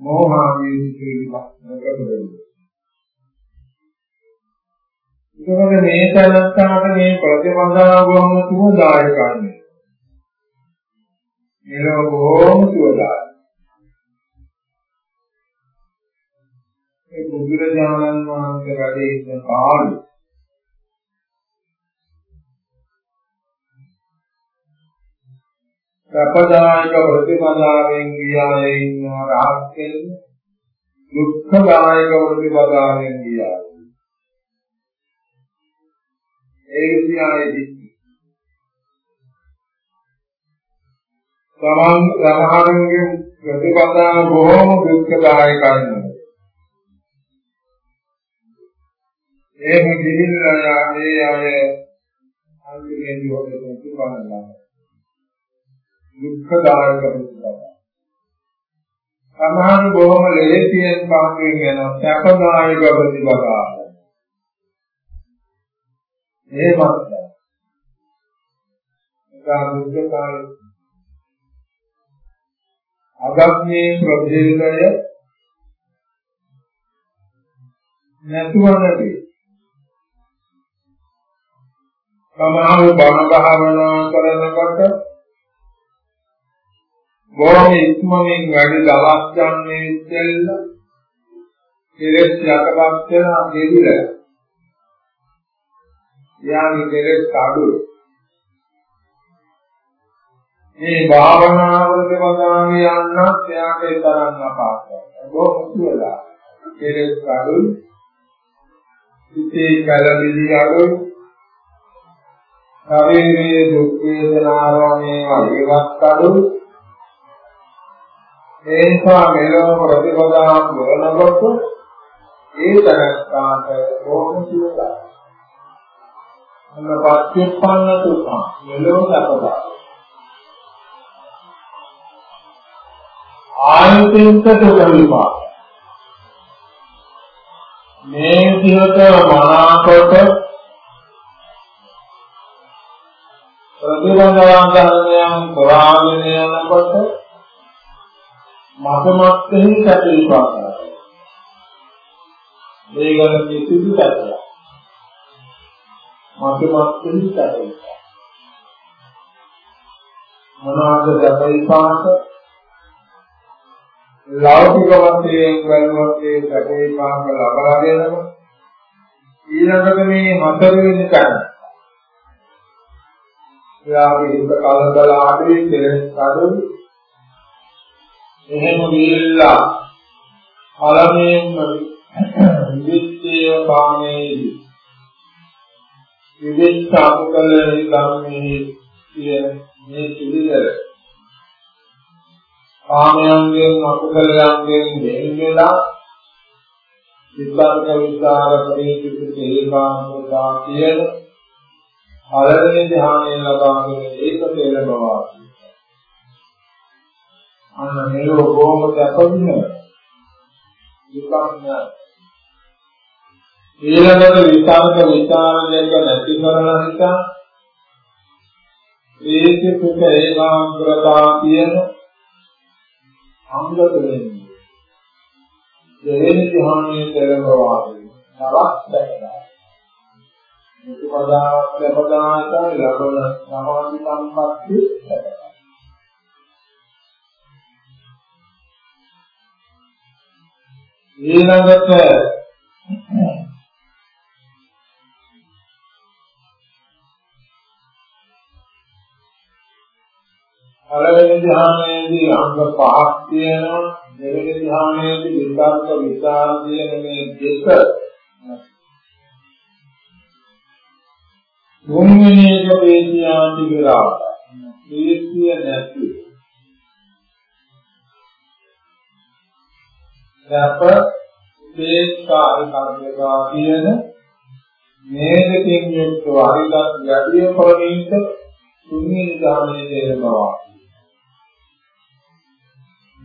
මෝහාදී පිටිවිලේ නැකබෙන්නේ. ඒකවල මේ තනත්තාට මේ ප්‍රතිපදාව ගොම සුවදායකන්නේ. මෙලොව බොහෝම සුවදායි. ඒ බුදුරජාණන් වහන්සේ වැඩ ඉන්න කාලේ සපදායක ප්‍රතිපදාවෙන් ගියායේ ඉන්නවා රාහත්කෙල් දුක්ඛදායක ප්‍රතිපදාවෙන් ගියා. ඒ කියන්නේ තමන් සමහරගේ ප්‍රතිපදාව බොහොම දුක්ඛදායකයි. එහෙම ගිහිල්ලා ඒ අය අන්තිමේදී හොද ප්‍රතිපදාව. දුක්ඛදායක ප්‍රතිපදාව. සමහර බොහොම ලේසියෙන් පහසුවෙන් යන සැපදායක ප්‍රතිපදාව. එහෙමත්. ඒක දුක්ඛදායක අගම්මේ ප්‍රභේදය නැතුව නැති සමාව බණ භාවනා කරනකොට බොහොම ඉක්මනින් වැඩි දවස් ගන්න ඉස්සෙල්ලා කෙලෙස් යටපත් වෙන දෙවිල යානි කෙලෙස් අඩුයි. මේ භාවනාවලට වදාගේ යන්නත් එයාට ඒ තරම් අපහසුයි. බොහොම සුවලා. කෙලෙස් අඩුයි. සිතේ කලබිලි අඩුයි. ශරීරයේ දුක් වේදනාරෝණේ වගේවත් අඩුයි. ඒ නිසා මෙලොව ප්‍රතිපදාවක් කරනකොට ඒ තනස්කාට බොහොම සුවලා. අන්න පත්‍යපන්න තුපා මෙලොව සපදා. ආයතෙන්ක දුක විපාක. මේ විදිහට මනාකොට ප්‍රතිබන්ධයන් ධර්මයන් පුරාගෙන යනකොට මතමත්ෙහි සැප විපාක කරනවා. මේ ගැන කිසිදු සැපයක්. මතමත්ෙහි සැප විපාක. මොනවාද සැප විපාක? ලෞකික වශයෙන් බලවත් ඒ සැපේ පාක ලබා දෙනම ඊළඟට මේ හතරවෙනි තැන. එයාගේ හිත කලබල ආදී කෙලෙස් අඩුයි. එහෙම ගිහිල්ලා පළමුවෙන්ම විදිත්තේ කාමේදී විදිත්ත අකුකලේ ධම්මේ කියන මේ පිළිදෙල කාමයන්ගෙන් අකුසලයන්ගෙන් වෙන් වෙලා විස්තරක විස්තර පරිචිත තේමානුදා කියන පළවෙනි ධ්‍යානය ලබාගෙන ඒක තේර බව. අන්න මේක කොහොමද අපදින්නේ? විපන්න ඊළඟට විස්තරක විස්තර දෙක නැති කරන නිසා ඒක සුඛ ඒකාග්‍රතාව කියන අංගත වෙන්නේ. දෙවෙනි ධ්‍යානයේ පෙරඹවා නවක් දැකලා. මුතුපදාවක් ලැබදාට ලබන සමාධි සම්පatti දැකලා. ඊළඟට පළවෙනි ධ්‍යානයේදී අංග පහක් තියෙනවා. දෙවෙනි ධ්‍යානයේදී විස්තරක විචාර කියන මේ දෙක තුන්වෙනි එක වේදියාන්ති විරාම තීර්ථිය නැති. යප තේස්කාර කර්මකා කියන මේ දෙකෙන් යුක්ත හරිගත් යටිය ප්‍රණීත තුන්වෙනි ධ්‍යානයේ තේරෙනවා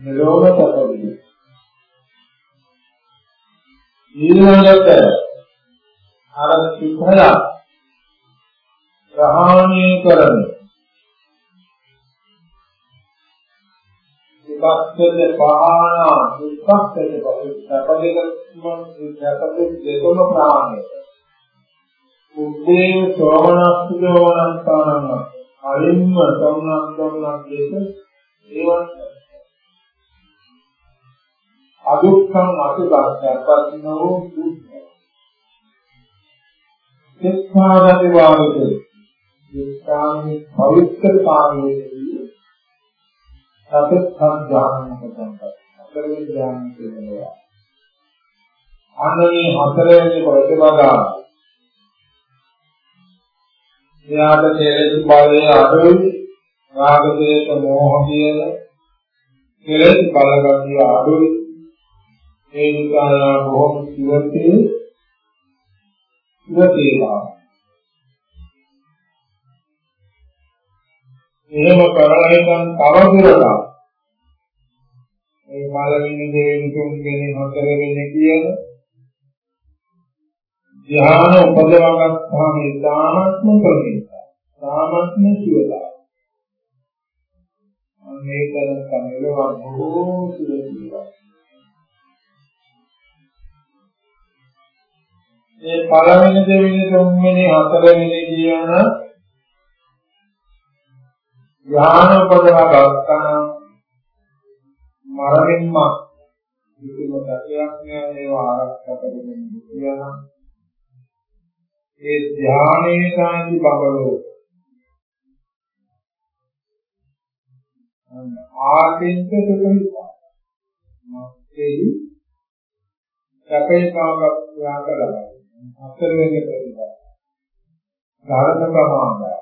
නිරෝධ සැපදී ඊළඟට අර සුඛය ප්‍රහාණය කරන විපස්සද පහාන විපස්සද සැපදෙකම සැපදෙක දෙකම ප්‍රහාණය උද්දේ සෝමනස්සෝමනස්තානං අරිම්ම සම්නක් සම්නක් දෙක ඒවත් අදුක්ඛං අසුභස්සප්පත් නෝ සික්ඛාගති වාගත සික්ඛාමි පවිත්‍රතාවයේදී සතත් සංඥානකට අතරේ ඥාන කියනවා. අනනි හතරවෙනි ප්‍රතිපදා එයාට කෙලෙස් බලය අඩුයි. රාග දේශ මොහ කියන කෙලෙස් බලගතිය අඩුයි. ඒ නිසා බොහොම සිවතේ සිවතේවා එහෙම කරලා ඉඳන් තවදුරටත් මේ පළවෙනි දෙවෙනි තුන්වෙනි හතරවෙනි කියන ධ්‍යාන උපදවා ගන්නාම ඒ දානත්ම ප්‍රතිපදා. දානත්ම සියලා. අනේ තන සමලව බොහෝ සියලා. මේ පළවෙනි දෙවෙනි තුන්වෙනි හතරවෙනි කියන ඥාන උපදවා ගන්නා මරණින්ම කිසිම සැකයක් නෑ ඒවා ආරක්ෂා කරගෙන කියනවා ඒ ධානයේ සාන්ති බබලෝ. ආපෙන්ත සුඛිතා මස්තේහි සැපේපාවක් යාක ලබයි හතර වෙනි ප්‍රතිපද ධර්ම ප්‍රමාණය.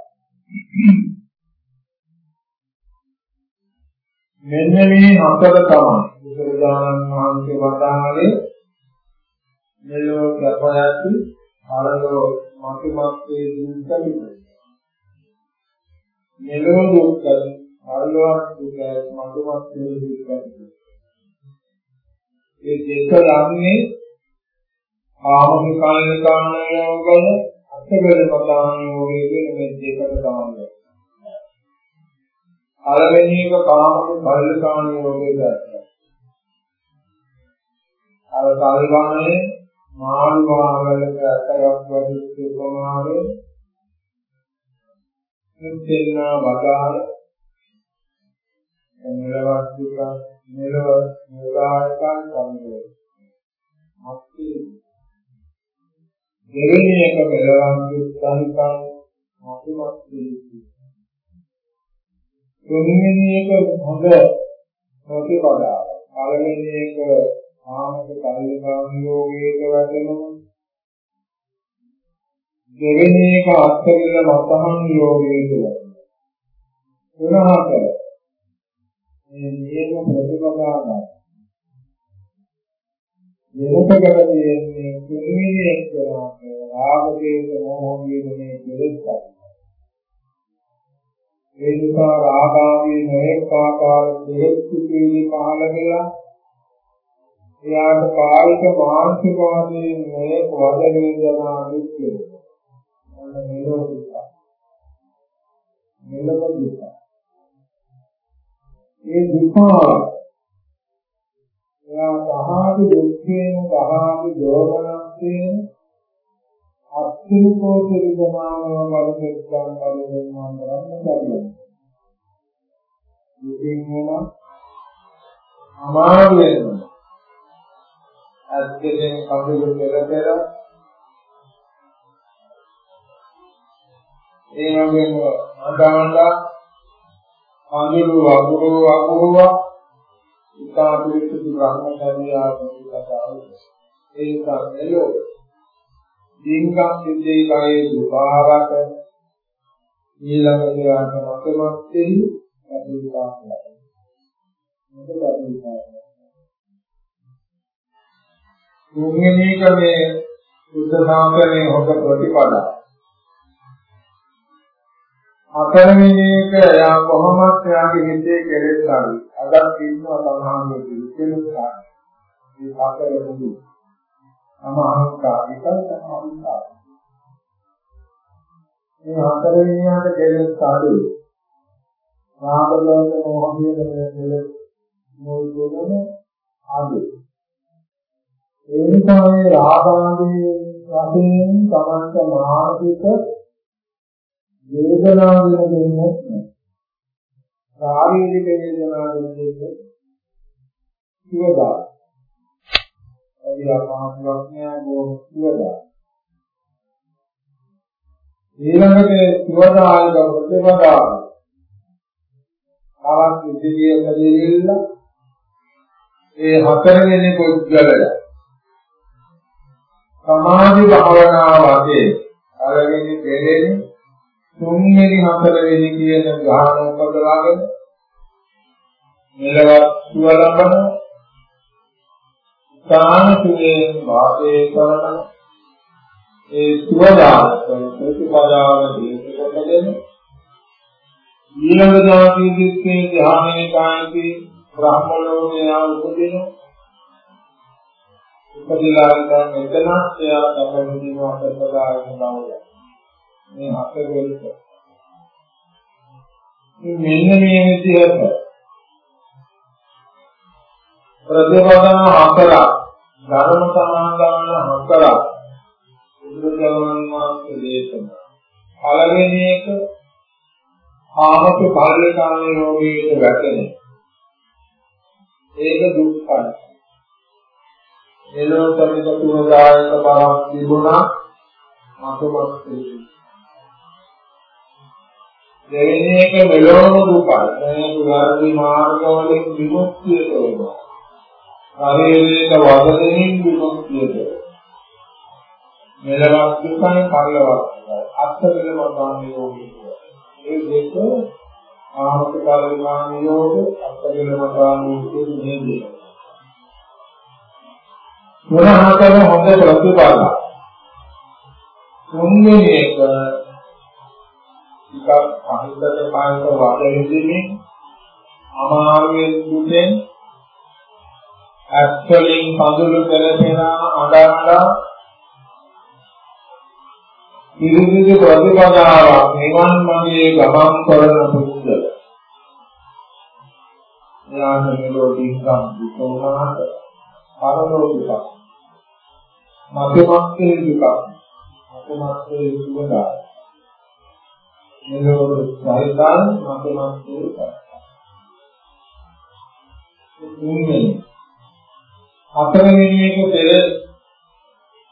මෙන්න මේ හතර තමයි බුදුරජාණන් වහන්සේ වදාළේ මෙලොව සැපයති අරලෝ මතුමත්යේ දුක්ඛ මෙලොව දුක්ඛ අරලෝ දුක්ඛ මතුමත්යේ දුක්ඛ ඒ දෙක යන්නේ ආමක කාලනිකාන යෝගය අත්කල පදාන යෝගය කියන මේ දෙකට තමයි. පළවෙනි එක කාමක කාලනිකාන යෝගය කරනවා. අර කල්වානේ මාළුවාවලක අතරක් වගේ උපමාවේ මුත්තේනා වදාළ මෙලවත් දුක මෙලව මුලායකන් සම්මේ මත්තේ දෙවෙනි එක මෙලවන් දුක්ඛංකං මතුමත්තේ තුන්වෙනි එක හොඳ ප්‍රතිපදාව. පළවෙනි එක ආමක කල්ලිකාම යෝගයක වැටෙනවා. දෙවෙනි එක අත්කල මතහන් යෝගයක වැටෙනවා. තුන හතර මේ නියම ප්‍රතිපදාවයි මෙලොවකට තියෙන්නේ කුණිවිද එක්කලා රාගදේශ මොහොතේ මේ දෙලෙස්සක් ඒ නිසා රාගාවේ නොඑක ආකාර දෙලෙස් පිළිලි පහළ වෙලා එයාට කායික මානසික වශයෙන් මේ වද වේදනා දුක් වෙනවා. මෙලොව දුක. මෙලොව දුක. ඒ දුක එයා සහාදි දුක්ඛේන සහාදි දෝමනස්යෙන් අත්තිකෝ පිළිගමානව බලපෙත්තන් බලපෙන්නා කරන්න බැහැ. ඉතින් වෙන අමාරු වෙනවා. ඇත්තටම කඳුළු පෙර පෙර ඒ වගේම අඬාඬා කඳුළු වගුරු වගුරුවා ඉකාපිරිසු බ්‍රහ්මචර්යා ප්‍රතිපදාව ඒක නෙලෝ දින්කම් සිද්ධේ කයේ දුපාවට ඊළඟ දයාට මතමත්ෙහි අදිකාක් ලබනවා මොකද අදිකාක් තුන්වෙනි එක මේ බුද්ධ ශාසනයේ හොඳ ප්‍රතිපදාව. හතරවෙනි එක එයා කොහොමත් එයාගේ හිතේ කෙලෙස් ආවි. අදත් ඉන්නවා සමහරවිට කෙලෙස් ආවි. මේ හතර මුදු. අමහංකා විකල් සමහංකා. මේ හතරවෙනි යාට කෙලෙස් ආවේ. රාගලෝක මොහොතේ කෙලෙස් මොල් දුනම ආවේ. ඒ නිසා මේ රාගාදී වශයෙන් තමන්ට මානසික වේදනාව දෙන්නේ නැහැ. ශාරීරික වේදනාව දෙන්නේ ඉවදා. ඒ අපහසුයක් නෑ බොහොම ඉවදා. ඊළඟට ඉවදායක ප්‍රතිපදාව. ආවත් ඉදිරිය කලෙල්ල ඒ හතරවෙනි පුද්ගලයා සමාධි භාවනාව වශයෙන් පළවෙනි දෙවෙනි තුන්වෙනි හතරවෙනි කියන ග්‍රහණ උපදවාගෙන මෙලවත් සුව ලබන ස්ථාන තුනේ වාසය කරන ඒ සුවදාන ප්‍රතිපදාව දීපකොටගෙන ඊළඟ දාති දිස්කේ ධ්‍යානයේ කායති බ්‍රහ්ම ලෝකයේ උපදිනවා උපදීලා ඉඳන් මෙතන එයා තමයි අත්පදායන බව. මේ අත්වලට. මෙන්න මේ විදිහට ප්‍රතිපදා හතර ධර්ම සමාදාන හතර බුදුරජාණන් වහන්සේ දේශනා. පළවෙනි එක ආමක කාර්යකාමී රෝගීට වැටෙන. ඒක දුක්ඛයි. එළෝ සමිත තුනදායක බවක් තිබුණා මතමත් දෙවෙනි එක මෙලොවම දුකයි. මේ පුරාදී මාර්ගවලින් විමුක්තිය වෙනවා. ශරීරයට වද දෙමින් විමුක්තිය වෙනවා. මෙලවක් දුකයි පරිලවක් දුකයි. අත්තරල මතාන යෝගී. ඒ දෙක ආමත කලිමාන යෝග අත්තරල මතාන යෝග මේ දෙක. මොනහතර හොඳ ප්‍රතිපල. තුන්වෙනි එක ටිකක් අහිතට පායක වදින්නේ අමාරුවෙන් දුකෙන් ඇස්වලින් කඳුළු පෙරපෙන අඬනවා. ඉරිදිවි ප්‍රතිපදාවක් නිවන් මාර්ගයේ ගමන් කරන පුද්ගල ඥාන නිරෝධීකම් විසෝනාත පරලෝකික මධ්‍යමස්සේ දුක මධ්‍යමස්සේ සුවදායි නිරෝධ සහිතන් මධ්‍යමස්සේ දුක තුන්වෙනි හතරවෙනි එක පෙර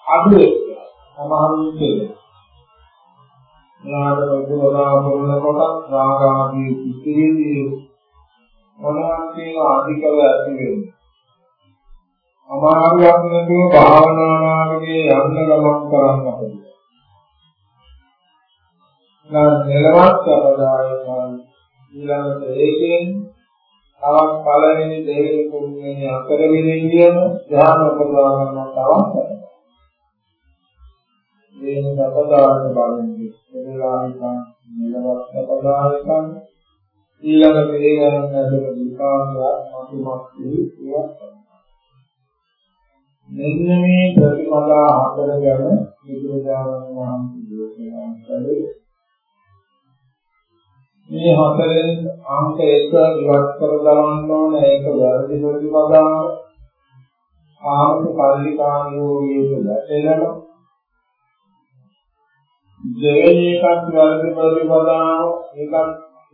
අඩුවේ සමහරුන්ට නාද වේදනා කරනකොට රාග ආදී සිතිවිලි මොනවාද කියන අධිකව ඇති වෙන්නේ. අමාරුවක් නැතුව භාවනා මාර්ගයේ යන්න ගමන් කරන්න ඕනේ. නා නිලවත් අපදායකයන් ඊළඟට ඒකෙන් තවත් පළවෙනි දෙවෙනි තුන්වෙනි හතරවෙනි කියන ධ්‍යාන උපදවා ගන්න තවත් මේ සපදාන බලන්නේ. එදලානිකන් නිලවත් සපදායකන් ඊළඟ පිළිගන්න ලැබෙන විකාශයක් මතුමත් වූ මෙන්න මේ ප්‍රතිපදා හතර ගැන බුදුරජාණන් වහන්සේ දේශනා කළේ මේ හතරෙන් අංක 1 ඉවත් කර ගන්න ඕන ඒක වැරදි ප්‍රතිපදාව ආමක පරිකාණියෝ වේද එළම දෙවෙනි එකත් වැරදි ප්‍රතිපදාව එකක්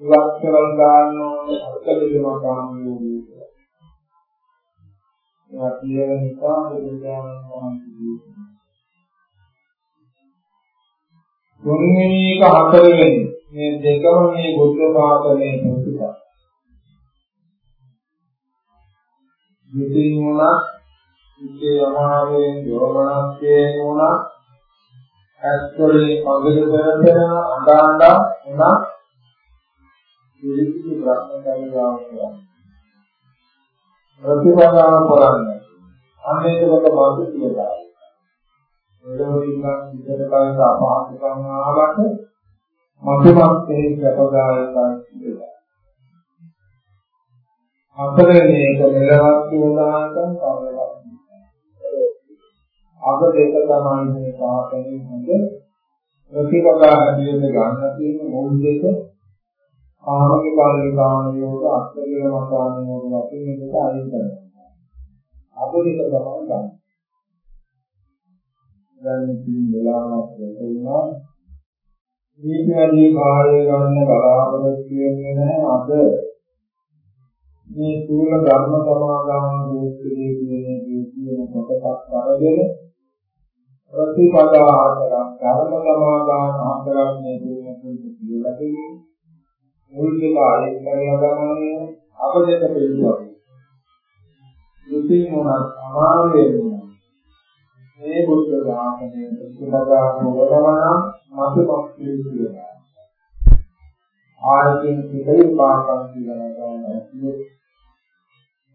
ඉවත් කරලා දාන්න ඕනේ අර්ථලෙම කාමියෝ කියලා. ඒවා කියන නිසා බුදුදානන් වහන්සේ තුන්වෙනි එක හතරවෙනි මේ දෙකම මේ බුද්ධ ශාසනයේ ප්‍රතිපද. ඉතින් උනා ඉතේ අමාරේ යෝමනස්සේ උනා ඇස්වලින් මඟද කරගෙන අඬ අඬ උනා පිළිසිදු බ්‍රහ්මචර්යාව කරන්නේ. ප්‍රතිපදාව කරන්නේ. අන්නේකකට මාතු කියලා. එළවලින් ඉඳලා කායක අපහසුකම් ආවට මතුමත් ඒ ප්‍රපදායකයි කියලා. හතරවෙනි එක මෙලවත් උදාහරණ කවදාවත් අග දෙක තමයි මේ පාඩේ හොඳ ප්‍රතිපදා හැටියට ගන්න තියෙන මුල් දෙක ආමගේ කාලිකාන යෝග අත්කල මතාන යෝග වශයෙන් මේක අයින් කරනවා. අග දෙක තමයි ගන්න. දැන් ඉතින් වෙලාවක් ලැබුණා. මේක වැඩි කාලය ගන්න බලාපොරොත්තු වෙන්නේ නැහැ. අද මේ සූල ධර්ම සමාදාන දෝෂයේ කියන කියන කොටසක් අරගෙන ප්‍රතිපදා හතරක් ධර්ම සමාදාන හතරක් මේ දෙන්නට කියලා දෙන්නේ. මුල්ගේ කාලේ කරලා ගමනේ අපදෙක පිළිතුරක් ඉතින් මොනක් අමාරු වෙන්නේ? මේ බුද්ධ ධර්මයේ ප්‍රතිපදා නොවනවා මතපක් කියලා. ආයතන පිටේ පාපම් කියලා ගන්නවා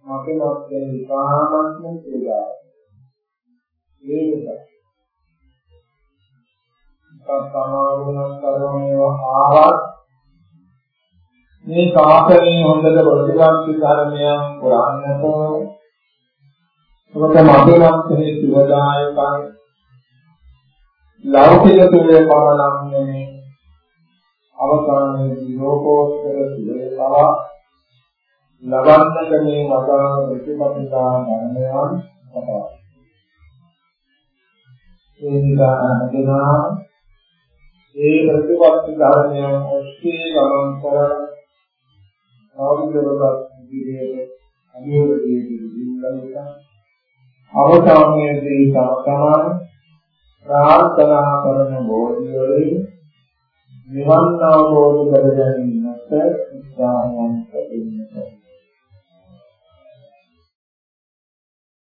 මතපක් කියන විකාමත්ම කියලා. ඒක. සමාරුණම් කරන්නේ ආවත් මේ සාසනයේ හොඳට ප්‍රතිපත්ති ධර්මයන් පුරන්නට ඔබට මතවත් හේතු වදායකයි ලෞකික තුලේ පමණක් නෙමෙයි අවසානයේ ලෝකෝත්තර සුවේ තව ලබන්නට මේ මතාන ප්‍රතිපත්ති ධර්මයන් කතා ඒ නිසා හඳුනා ඒ ප්‍රතිපත්ති ධර්මයන් ඔස්සේ ගමන් කරන ආවිදවලක් ඉදිරියට අභිවෘද්ධියේ දිනලක අවසානයේදී සමතමාන ප්‍රාර්ථනා කරන බෝධිවලින් නිවන් අවබෝධ කර ගැනීමට උත්සාහවන්ත වෙන්න